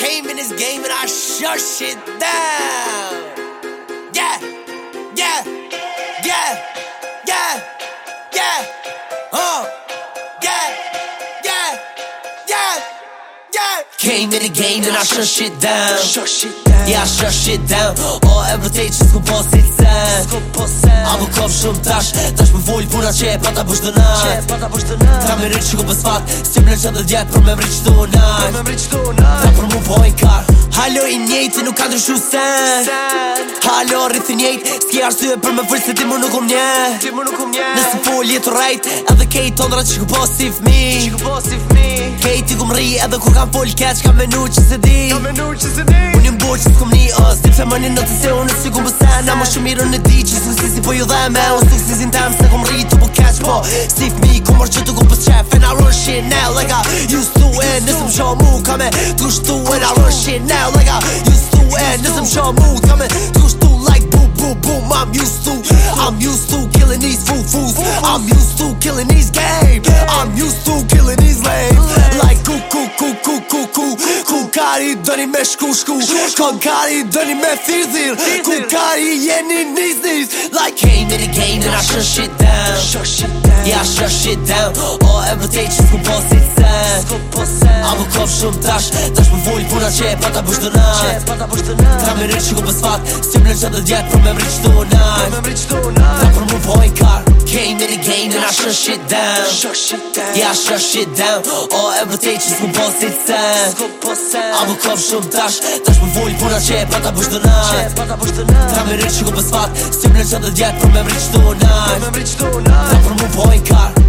came in this game and I shut shit down. Yeah, yeah, yeah, yeah, yeah. came in the game and I shut shit down yeah I shut shit down all ever take just go boss it down go boss it I'm a cop shum tash tash me vol puna che pa ta bush dona che me rich go pas fat simple shot the jet from every store now from every store now from Halo i njejti, nuk ka të shu sen Halo rrith i njejt S'ki arsye për me vërsh se ti mu nuk um nje Nësë po jetu rajt Edhe kejt tondra që ku po si fmi po Kejt i ku mri edhe ku kam full keq, Ka menu që se di Unë i mbo që të kum një ës Tip se më një në të se unë si ku më sen Amo shumë mirë në di që su si si po ju dhe me Unë su si zin tem se ku mri të bu keq, Po si fmi ku mërë që të ku pës qef E na rrë shi në lega just and this some show move coming through stew and I run shit now like I used to and this some show move coming through stew like boom, boom, boom I'm used to I'm used to killing these foo foos I'm used to killing these games I'm used to killing kari dëni me shku shku Shko kari dëni me thirë thirë Ku kari jeni niz niz Like hey did it game did I shut shit down I shut shit down O e më tej që s'ku po si sen A më kom shumë tash Tash më vullë puna që e pata bush të Tra me rrë që ku pësfat Si më në që dhe djetë Pro me më rrë që të nat Tra për më vullë shut shit down Ja I shut shit down All ever që just go boss it sen A bu kom shumë tash Tash më po vojnë puna që e pata bësh dënat Tra me rrit që go pës Së të më lënë që të djetë për me mrit që të Për me që të unaj Tra për mu vojnë po